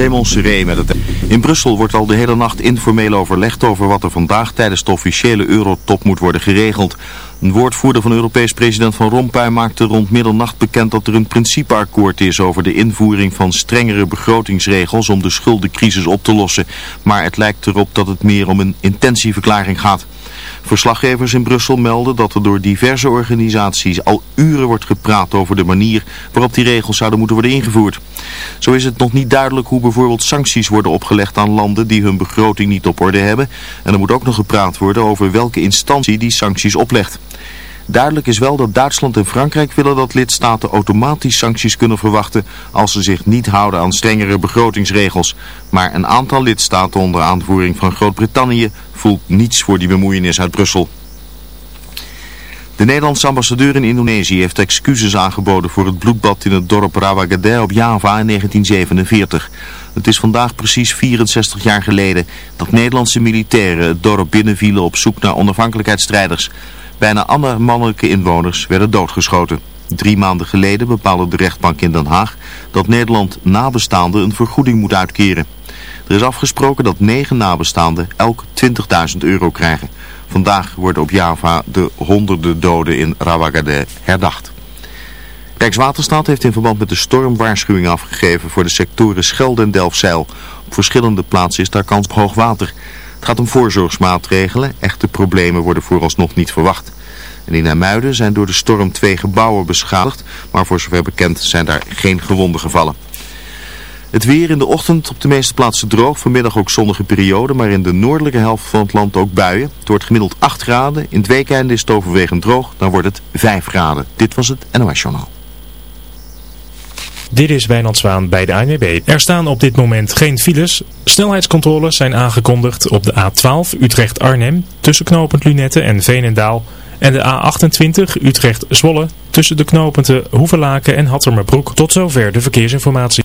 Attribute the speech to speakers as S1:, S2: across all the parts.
S1: Raymond met het... In Brussel wordt al de hele nacht informeel overlegd over wat er vandaag tijdens de officiële eurotop moet worden geregeld. Een woordvoerder van Europees president Van Rompuy maakte rond middernacht bekend dat er een principeakkoord is over de invoering van strengere begrotingsregels om de schuldencrisis op te lossen. Maar het lijkt erop dat het meer om een intentieverklaring gaat. Verslaggevers in Brussel melden dat er door diverse organisaties al uren wordt gepraat over de manier waarop die regels zouden moeten worden ingevoerd. Zo is het nog niet duidelijk hoe bijvoorbeeld sancties worden opgelegd aan landen die hun begroting niet op orde hebben. En er moet ook nog gepraat worden over welke instantie die sancties oplegt. Duidelijk is wel dat Duitsland en Frankrijk willen dat lidstaten automatisch sancties kunnen verwachten als ze zich niet houden aan strengere begrotingsregels. Maar een aantal lidstaten onder aanvoering van Groot-Brittannië voelt niets voor die bemoeienis uit Brussel. De Nederlandse ambassadeur in Indonesië heeft excuses aangeboden voor het bloedbad in het dorp Rawagede op Java in 1947. Het is vandaag precies 64 jaar geleden dat Nederlandse militairen het dorp binnenvielen op zoek naar onafhankelijkheidsstrijders. Bijna alle mannelijke inwoners werden doodgeschoten. Drie maanden geleden bepaalde de rechtbank in Den Haag dat Nederland nabestaanden een vergoeding moet uitkeren. Er is afgesproken dat negen nabestaanden elk 20.000 euro krijgen. Vandaag worden op Java de honderden doden in Rawagade herdacht. Rijkswaterstaat heeft in verband met de storm waarschuwingen afgegeven voor de sectoren Schelde en Delfzijl. Op verschillende plaatsen is daar kans op hoog water. Het gaat om voorzorgsmaatregelen. Echte problemen worden vooralsnog niet verwacht. In Amuiden zijn door de storm twee gebouwen beschadigd, maar voor zover bekend zijn daar geen gewonden gevallen. Het weer in de ochtend op de meeste plaatsen droog, vanmiddag ook zonnige periode, maar in de noordelijke helft van het land ook buien. Het wordt gemiddeld 8 graden, in het weekende is het overwegend droog, dan wordt het 5 graden. Dit was het NOS Journaal.
S2: Dit is Wijnand Zwaan bij de ANWB. Er staan op dit moment geen files. Snelheidscontroles zijn aangekondigd op de A12 Utrecht-Arnhem tussen knooppunt Lunette en Veenendaal. En de A28 Utrecht-Zwolle tussen de knooppunten Hoevelaken en Hattermerbroek. Tot zover de verkeersinformatie.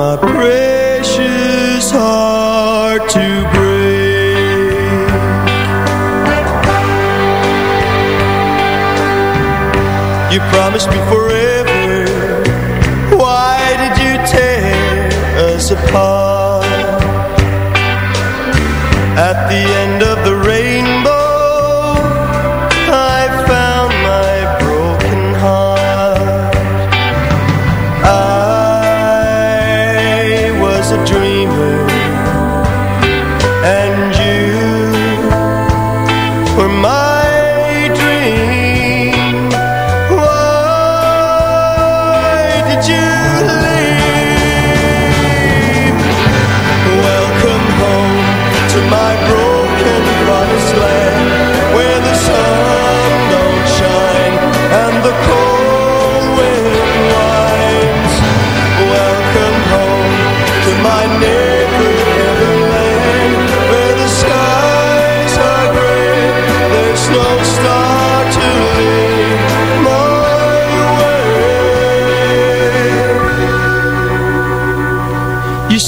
S3: My precious heart to break. You promised me forever. Why did you tear us apart?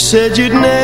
S3: said you'd never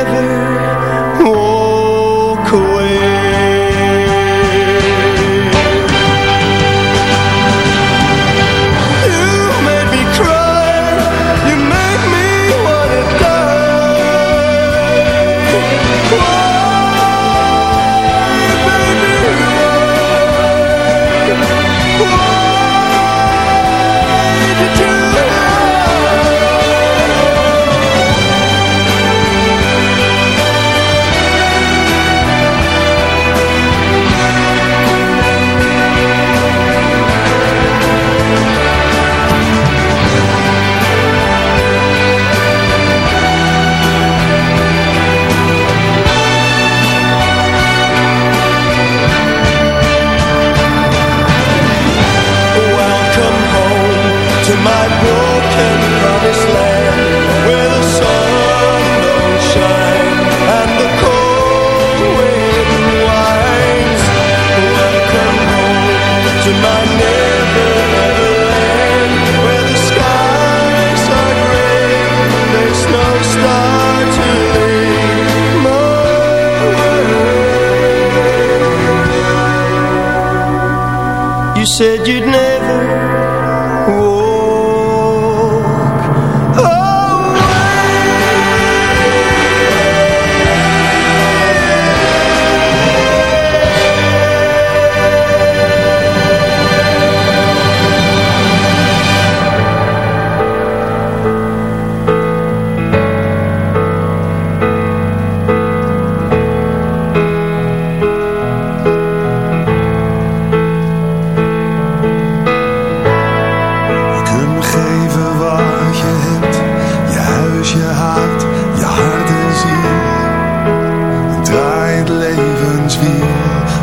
S4: eens weer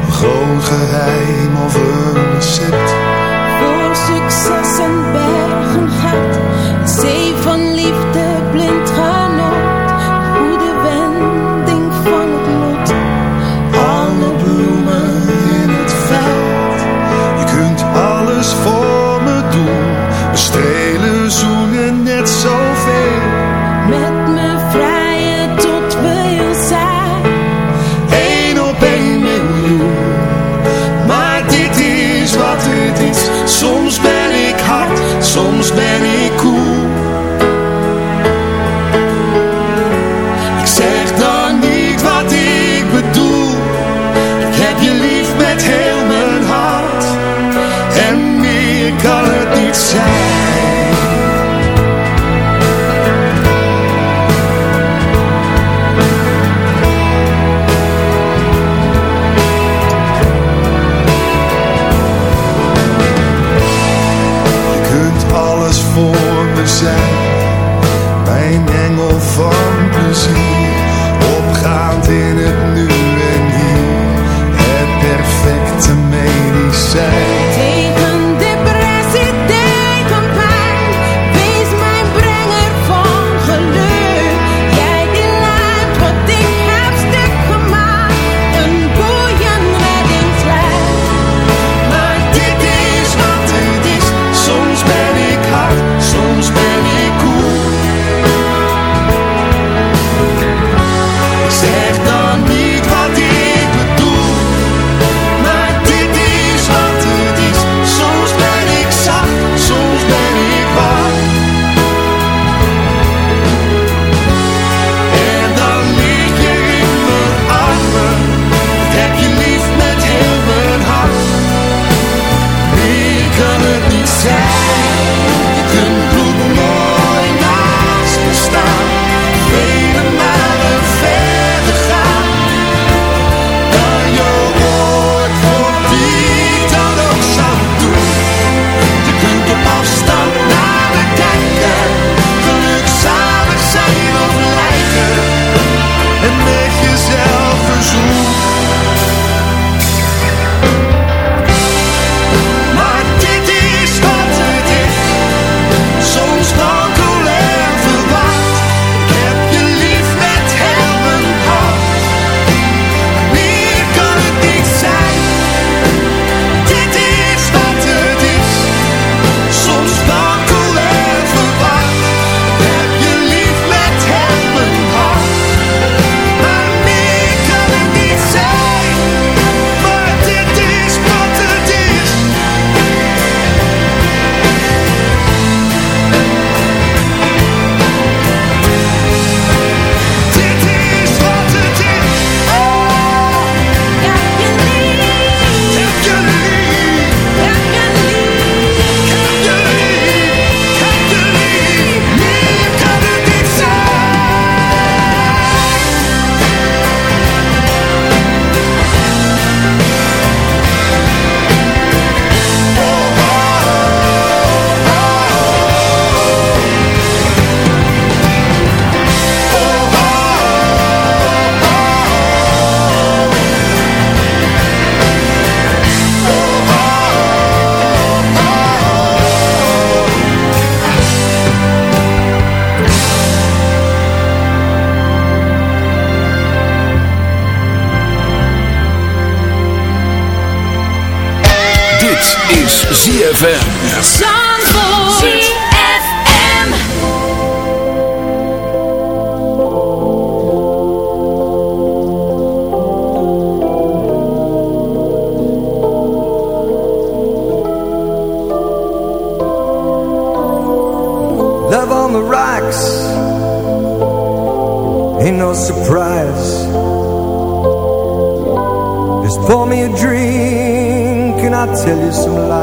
S4: een groot geheim of een recept.
S5: ZFM.
S6: ZFM.
S7: Love on the rocks. Ain't no surprise. Just pour me a drink and I'll tell you some lies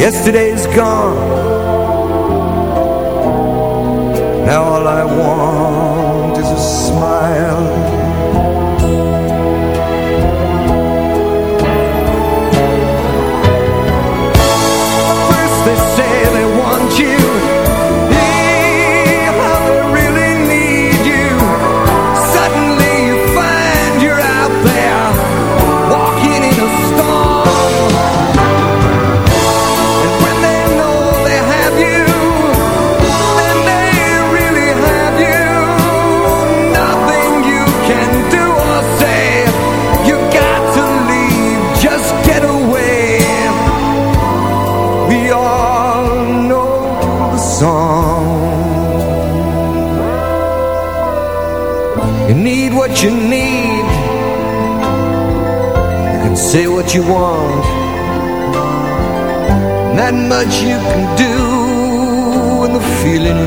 S7: Yesterday is gone. Now all I want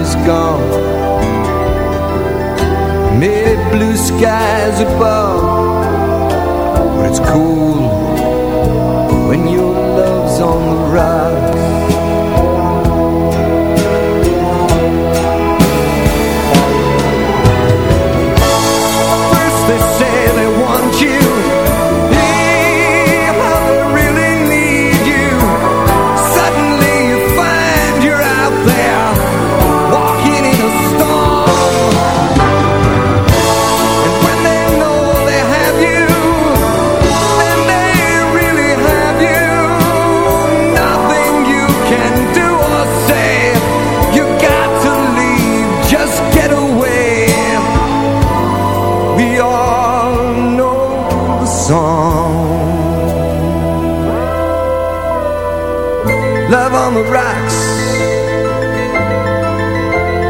S7: is gone Many blue skies above But it's cool.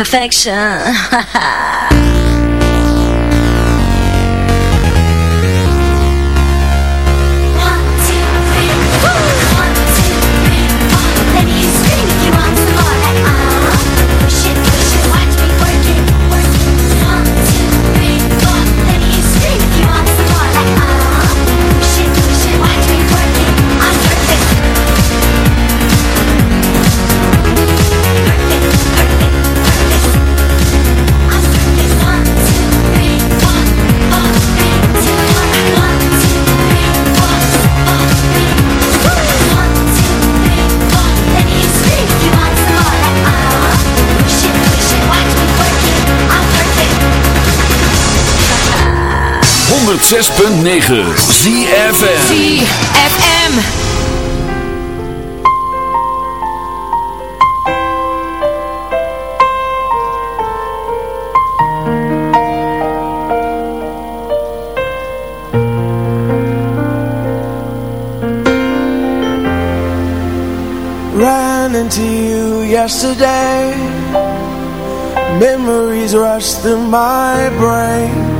S8: perfection.
S5: 106.9 ZFM
S9: ZFM
S10: into you yesterday. Memories rush through my brain.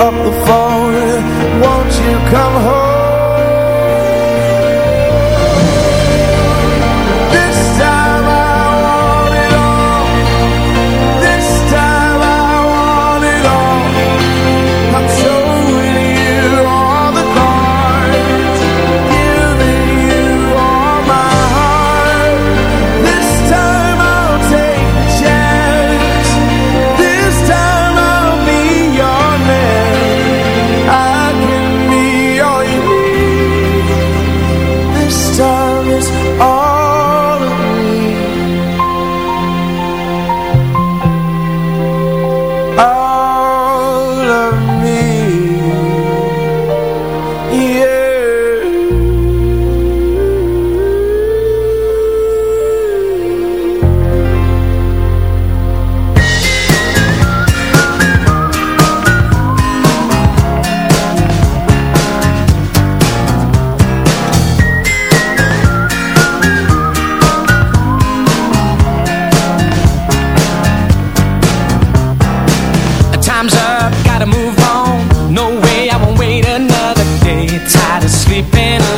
S10: up the phone. Won't you come home?
S6: in a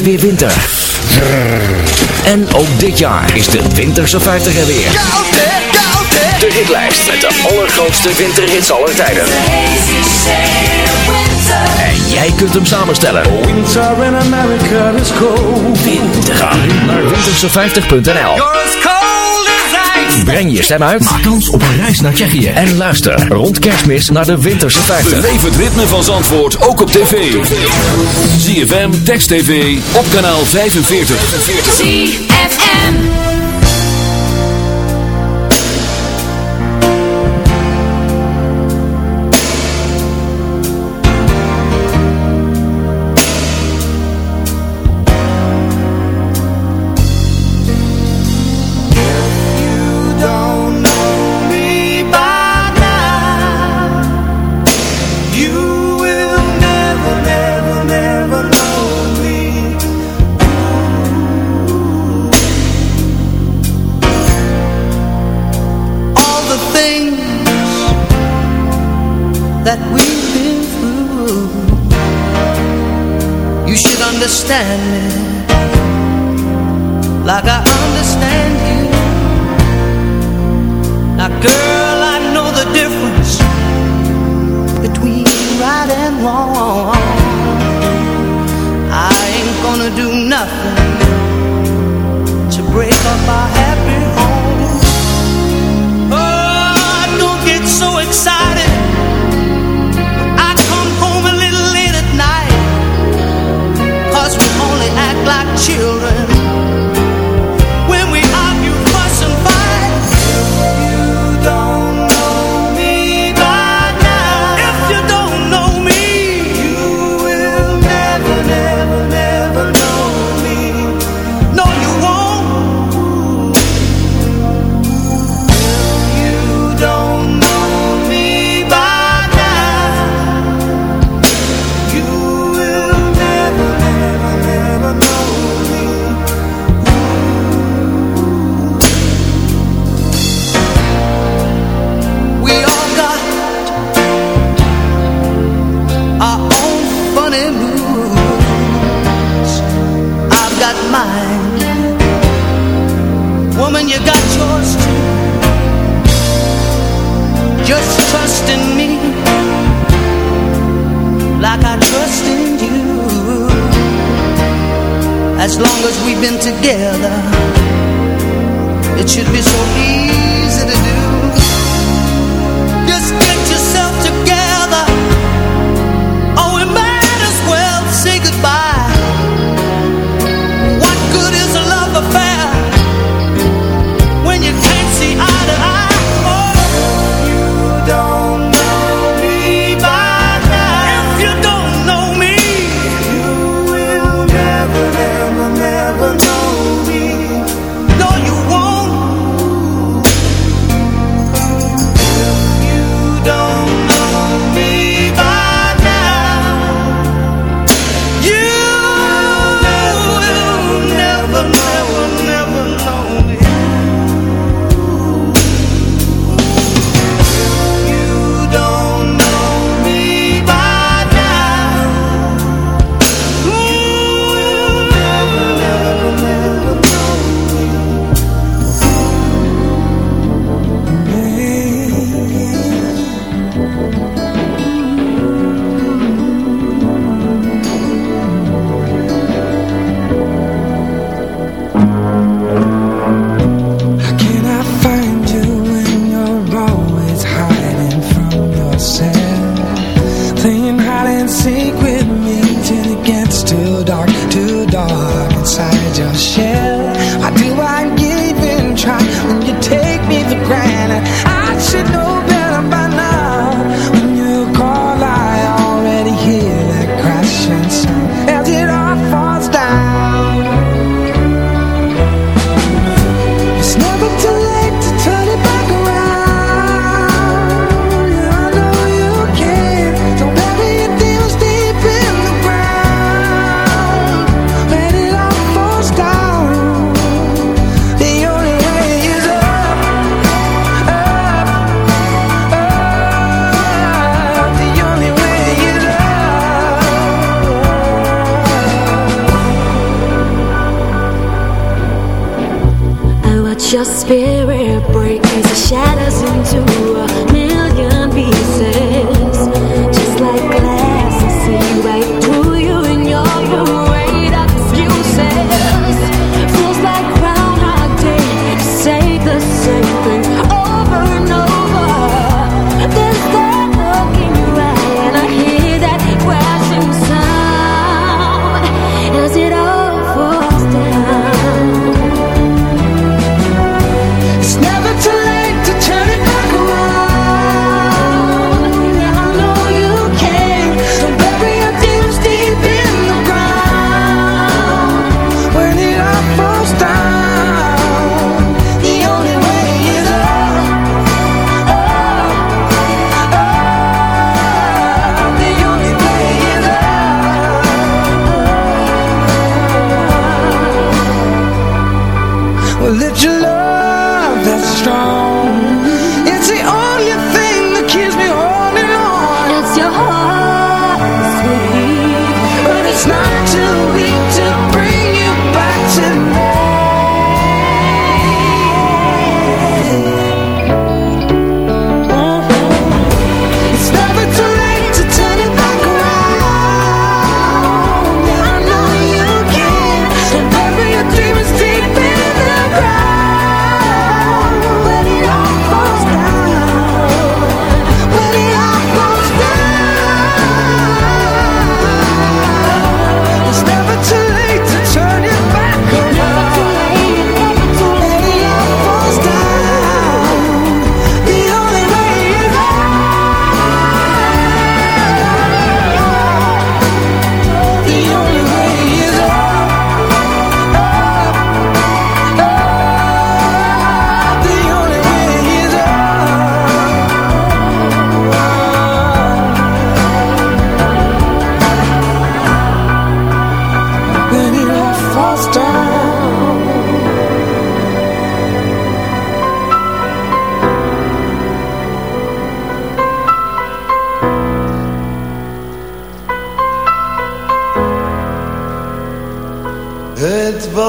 S9: weer winter. En ook dit jaar is de Winterse 50 er weer. De hitlijst met de allergrootste winterhits aller tijden. En jij kunt hem samenstellen.
S10: Winter in America is cold.
S9: Winter. Ga naar winterse50.nl. Breng je stem uit. Maak kans op een reis naar Tsjechië. En luister rond kerstmis naar de winterse 50.
S5: Beleef het ritme van Zandvoort ook op tv. ZFM, Text TV, op kanaal 45.
S11: ZFM. Together, it should be so easy
S6: Literally.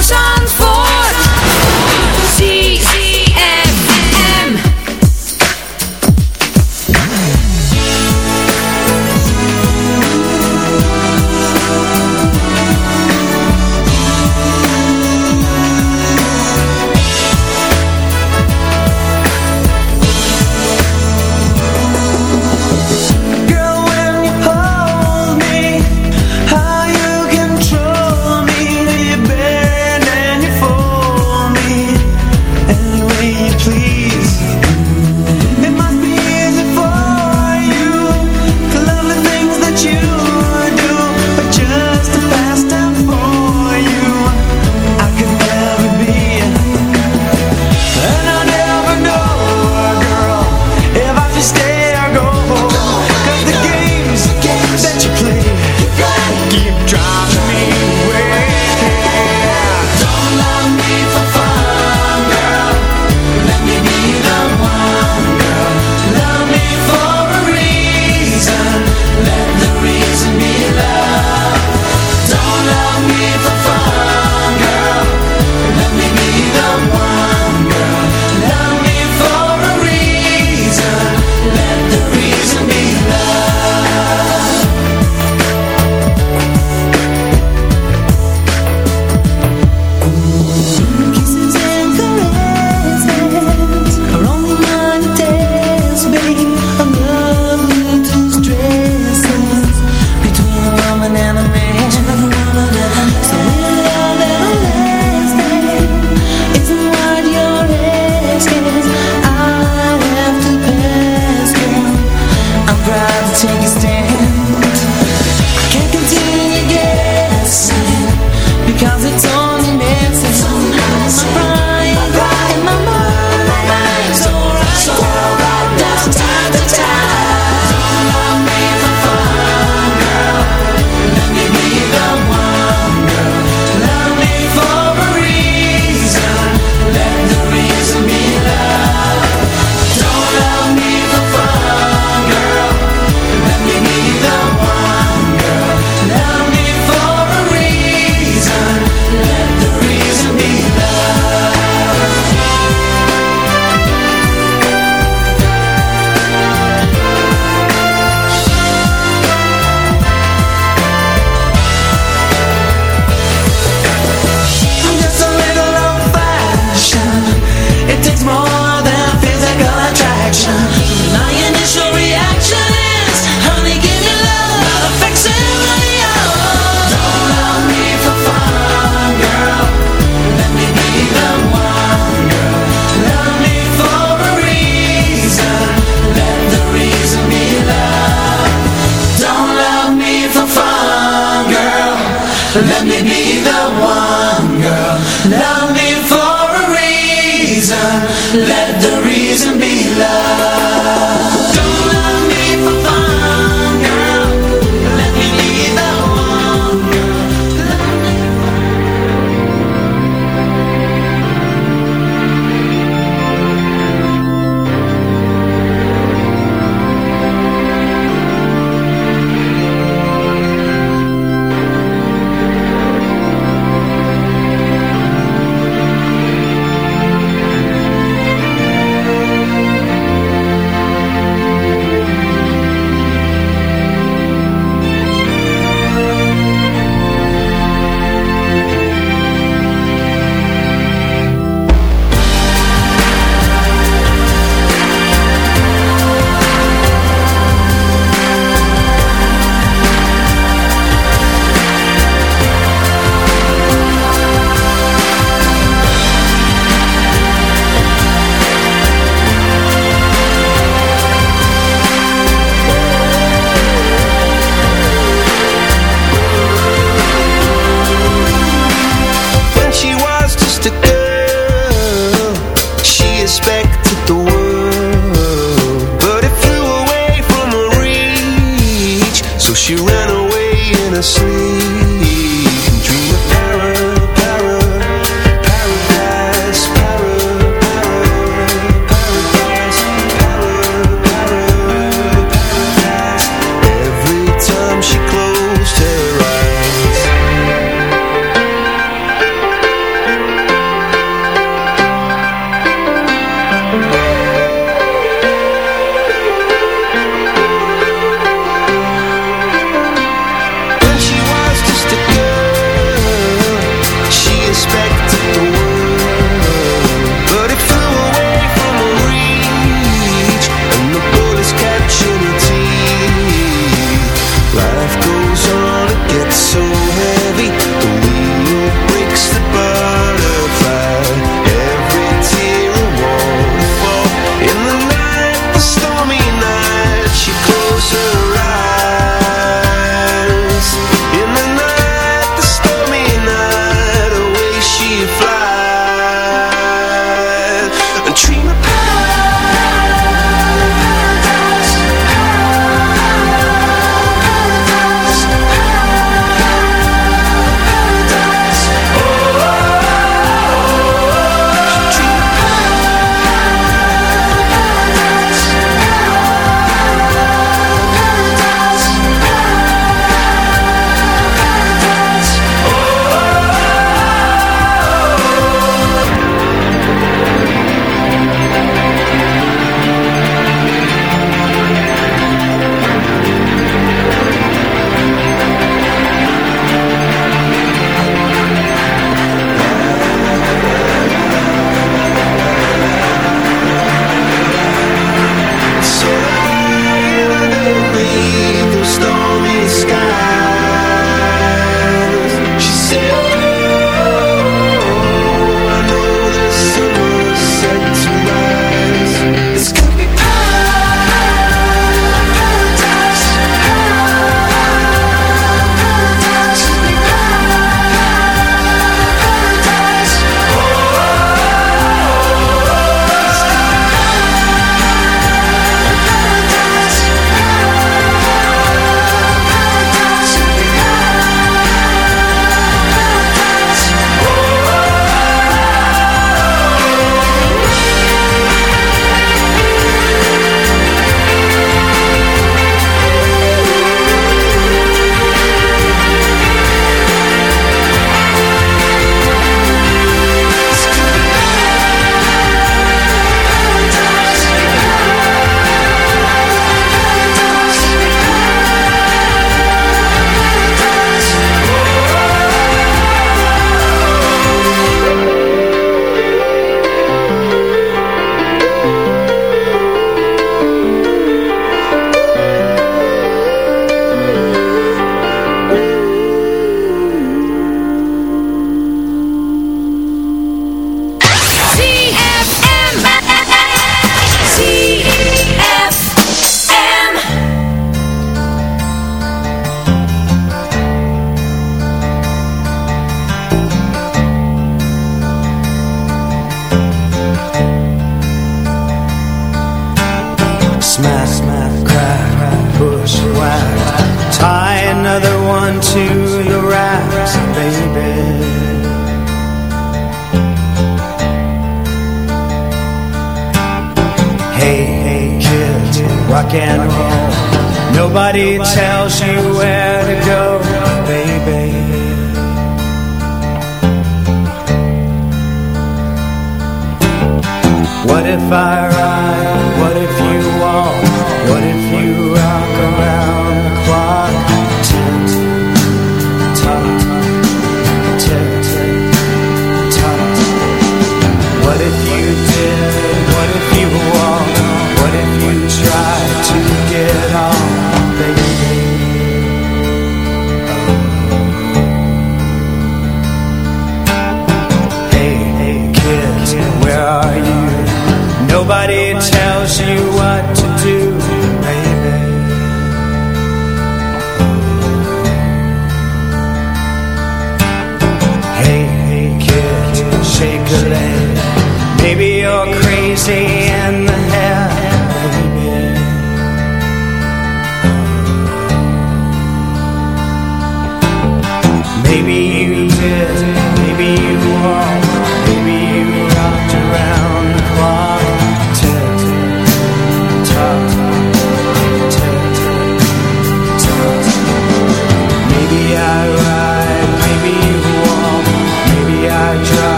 S12: sunshine.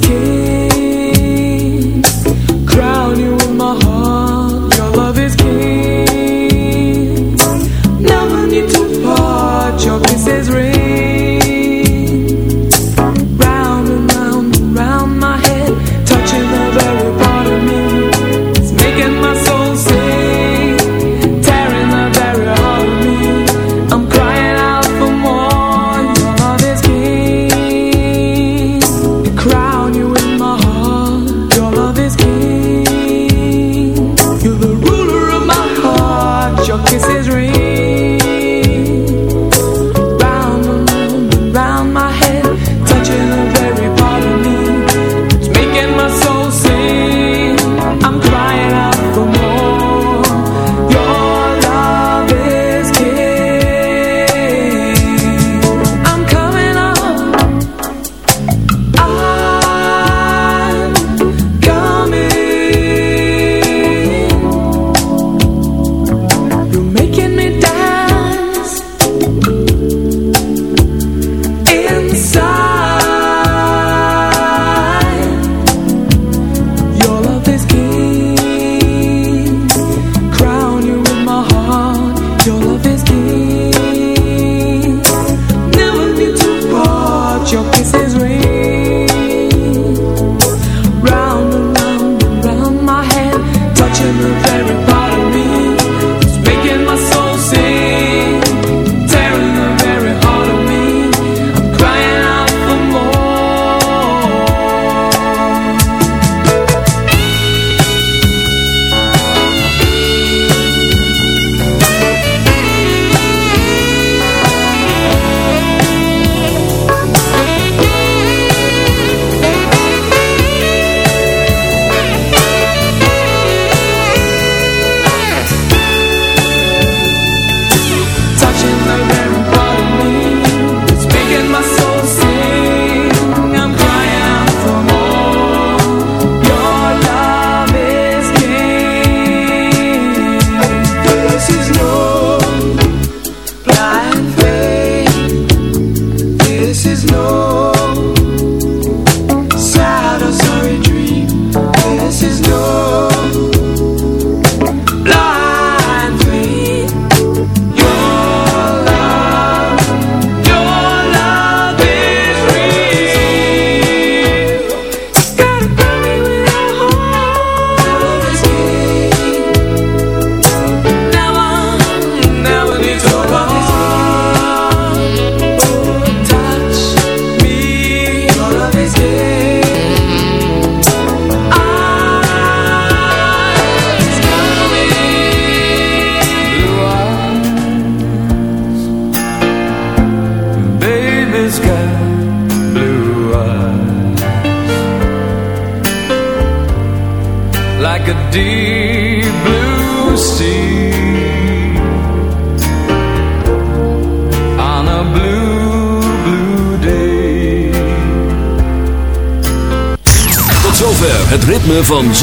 S12: kiss.